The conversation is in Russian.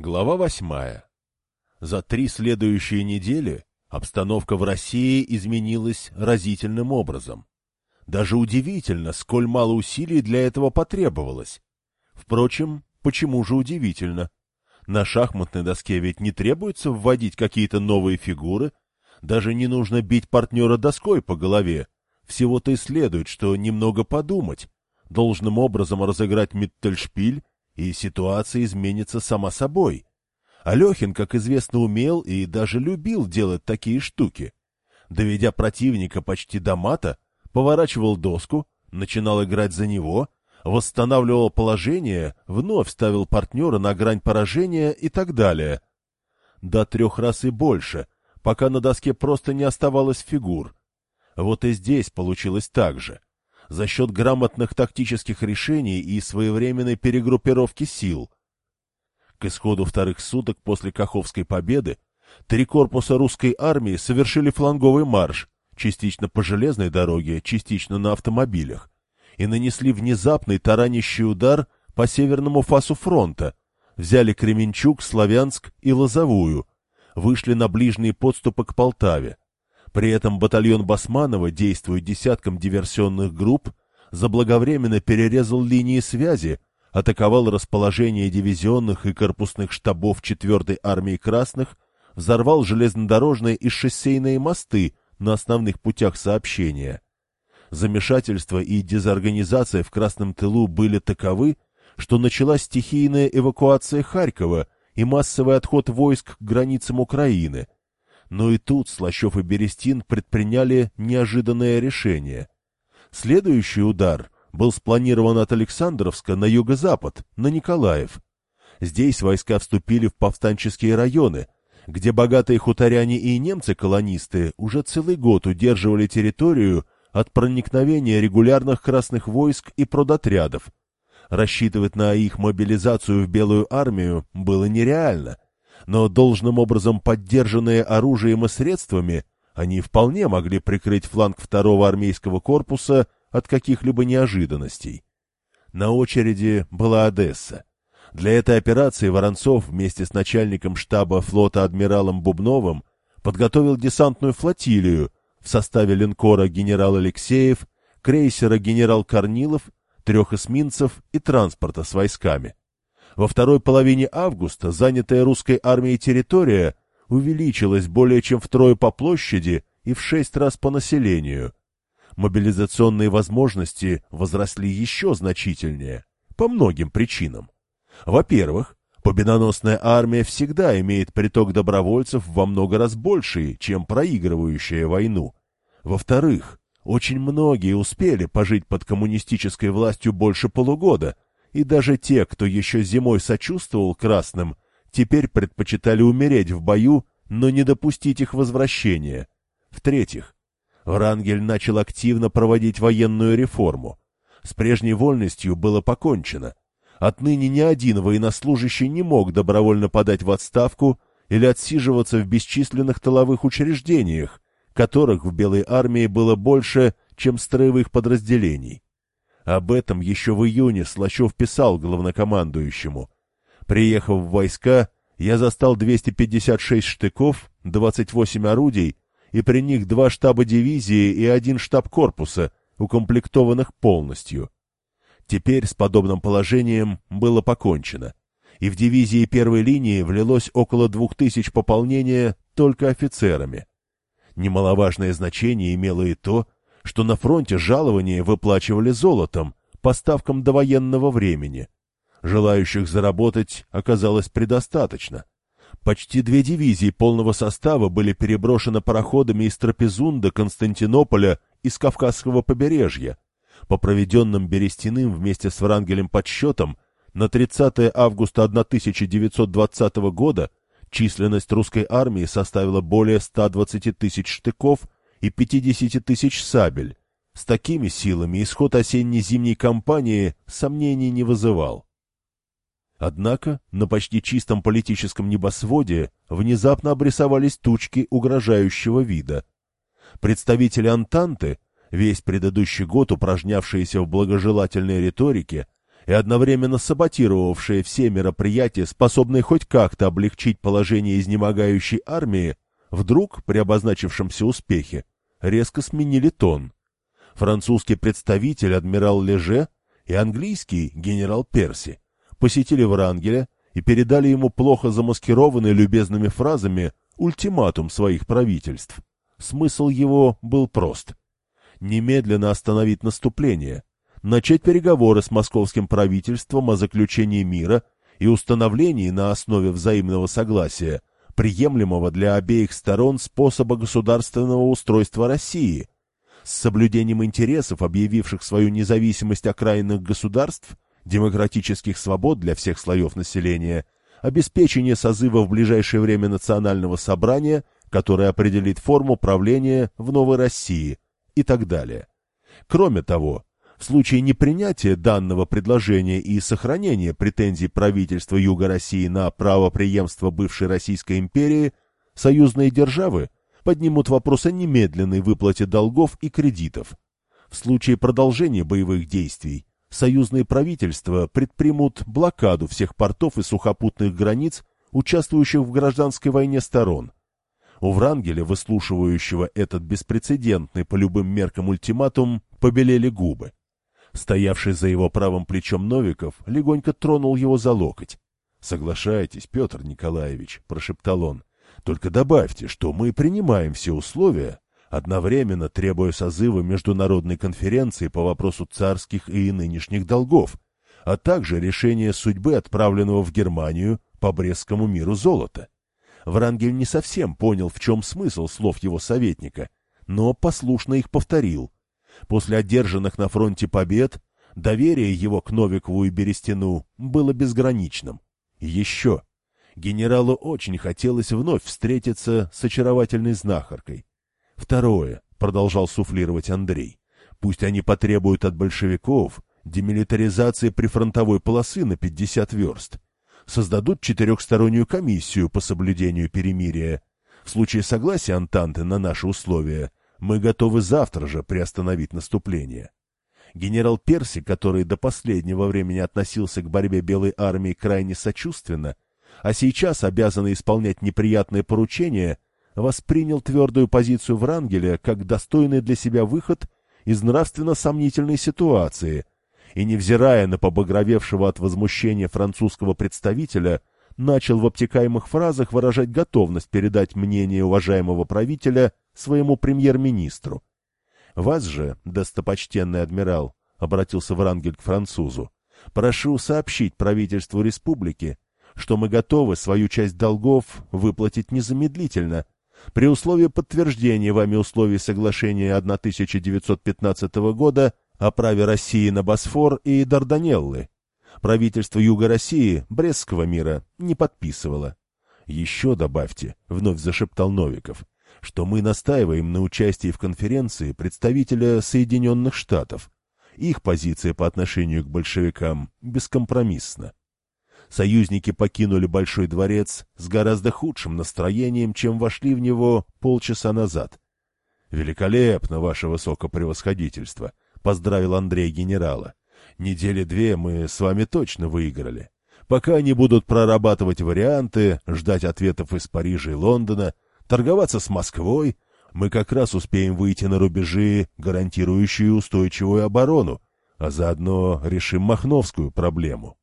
Глава восьмая. За три следующие недели обстановка в России изменилась разительным образом. Даже удивительно, сколь мало усилий для этого потребовалось. Впрочем, почему же удивительно? На шахматной доске ведь не требуется вводить какие-то новые фигуры, даже не нужно бить партнера доской по голове. Всего-то и следует, что немного подумать, должным образом разыграть Миттельшпиль и ситуация изменится сама собой. Алехин, как известно, умел и даже любил делать такие штуки. Доведя противника почти до мата, поворачивал доску, начинал играть за него, восстанавливал положение, вновь ставил партнера на грань поражения и так далее. До трех раз и больше, пока на доске просто не оставалось фигур. Вот и здесь получилось так же за счет грамотных тактических решений и своевременной перегруппировки сил. К исходу вторых суток после Каховской победы три корпуса русской армии совершили фланговый марш, частично по железной дороге, частично на автомобилях, и нанесли внезапный таранящий удар по северному фасу фронта, взяли Кременчук, Славянск и Лозовую, вышли на ближние подступы к Полтаве. При этом батальон Басманова, действуя десятком диверсионных групп, заблаговременно перерезал линии связи, атаковал расположение дивизионных и корпусных штабов 4-й армии Красных, взорвал железнодорожные и шоссейные мосты на основных путях сообщения. Замешательство и дезорганизация в Красном тылу были таковы, что началась стихийная эвакуация Харькова и массовый отход войск к границам Украины – но и тут Слащев и Берестин предприняли неожиданное решение. Следующий удар был спланирован от Александровска на юго-запад, на Николаев. Здесь войска вступили в повстанческие районы, где богатые хуторяне и немцы-колонисты уже целый год удерживали территорию от проникновения регулярных красных войск и продотрядов. Рассчитывать на их мобилизацию в Белую армию было нереально – но должным образом поддержанные оружием и средствами, они вполне могли прикрыть фланг второго армейского корпуса от каких-либо неожиданностей. На очереди была Одесса. Для этой операции Воронцов вместе с начальником штаба флота адмиралом Бубновым подготовил десантную флотилию в составе линкора генерал Алексеев, крейсера генерал Корнилов, трех эсминцев и транспорта с войсками. Во второй половине августа занятая русской армией территория увеличилась более чем втрое по площади и в шесть раз по населению. Мобилизационные возможности возросли еще значительнее, по многим причинам. Во-первых, победоносная армия всегда имеет приток добровольцев во много раз больший, чем проигрывающая войну. Во-вторых, очень многие успели пожить под коммунистической властью больше полугода – и даже те, кто еще зимой сочувствовал красным, теперь предпочитали умереть в бою, но не допустить их возвращения. В-третьих, Врангель начал активно проводить военную реформу. С прежней вольностью было покончено. Отныне ни один военнослужащий не мог добровольно подать в отставку или отсиживаться в бесчисленных тыловых учреждениях, которых в Белой армии было больше, чем строевых подразделений. Об этом еще в июне Слащев писал главнокомандующему. Приехав в войска, я застал 256 штыков, 28 орудий, и при них два штаба дивизии и один штаб корпуса, укомплектованных полностью. Теперь с подобным положением было покончено, и в дивизии первой линии влилось около двух тысяч пополнения только офицерами. Немаловажное значение имело и то, что на фронте жалования выплачивали золотом, по ставкам до военного времени. Желающих заработать оказалось предостаточно. Почти две дивизии полного состава были переброшены пароходами из Трапезунда, Константинополя и с Кавказского побережья. По проведенным Берестяным вместе с Врангелем подсчетам, на 30 августа 1920 года численность русской армии составила более 120 тысяч штыков и 50 тысяч сабель. С такими силами исход осенне-зимней кампании сомнений не вызывал. Однако на почти чистом политическом небосводе внезапно обрисовались тучки угрожающего вида. Представители Антанты, весь предыдущий год упражнявшиеся в благожелательной риторике, и одновременно саботировавшие все мероприятия, способные хоть как-то облегчить положение изнемогающей армии, вдруг, при обозначившемся успехе, резко сменили тон. Французский представитель адмирал Леже и английский генерал Перси посетили Врангеля и передали ему плохо замаскированный любезными фразами ультиматум своих правительств. Смысл его был прост. Немедленно остановить наступление, начать переговоры с московским правительством о заключении мира и установлении на основе взаимного согласия приемлемого для обеих сторон способа государственного устройства России, с соблюдением интересов, объявивших свою независимость окраинных государств, демократических свобод для всех слоев населения, обеспечение созыва в ближайшее время национального собрания, которое определит форму правления в Новой России и так далее. Кроме того, в случае непринятия данного предложения и сохранения претензий правительства Юга России на право преемства бывшей Российской империи, союзные державы поднимут вопрос о немедленной выплате долгов и кредитов. В случае продолжения боевых действий союзные правительства предпримут блокаду всех портов и сухопутных границ, участвующих в гражданской войне сторон. У Врангеля, выслушивающего этот беспрецедентный по любым меркам ультиматум, побелели губы. Стоявший за его правым плечом Новиков легонько тронул его за локоть. — Соглашайтесь, Петр Николаевич, — прошептал он. — Только добавьте, что мы принимаем все условия, одновременно требуя созыва международной конференции по вопросу царских и нынешних долгов, а также решения судьбы отправленного в Германию по Брестскому миру золота. Врангель не совсем понял, в чем смысл слов его советника, но послушно их повторил — После одержанных на фронте побед доверие его к Новикову и Берестину было безграничным. Еще. Генералу очень хотелось вновь встретиться с очаровательной знахаркой. Второе, — продолжал суфлировать Андрей, — пусть они потребуют от большевиков демилитаризации прифронтовой полосы на 50 верст, создадут четырехстороннюю комиссию по соблюдению перемирия. В случае согласия Антанты на наши условия мы готовы завтра же приостановить наступление. Генерал Перси, который до последнего времени относился к борьбе Белой армии крайне сочувственно, а сейчас обязанный исполнять неприятные поручения, воспринял твердую позицию Врангеля как достойный для себя выход из нравственно сомнительной ситуации и, невзирая на побагровевшего от возмущения французского представителя, начал в обтекаемых фразах выражать готовность передать мнение уважаемого правителя своему премьер-министру. «Вас же, достопочтенный адмирал», — обратился Врангель к французу, — «прошу сообщить правительству республики, что мы готовы свою часть долгов выплатить незамедлительно, при условии подтверждения вами условий соглашения 1915 года о праве России на Босфор и Дарданеллы, правительство Юга России Брестского мира не подписывало. «Еще добавьте», — вновь зашептал Новиков, «что мы настаиваем на участии в конференции представителя Соединенных Штатов. Их позиция по отношению к большевикам бескомпромиссна. Союзники покинули Большой дворец с гораздо худшим настроением, чем вошли в него полчаса назад. «Великолепно, ваше высокопревосходительство!» — поздравил Андрей генерала. Недели две мы с вами точно выиграли. Пока они будут прорабатывать варианты, ждать ответов из Парижа и Лондона, торговаться с Москвой, мы как раз успеем выйти на рубежи, гарантирующие устойчивую оборону, а заодно решим махновскую проблему.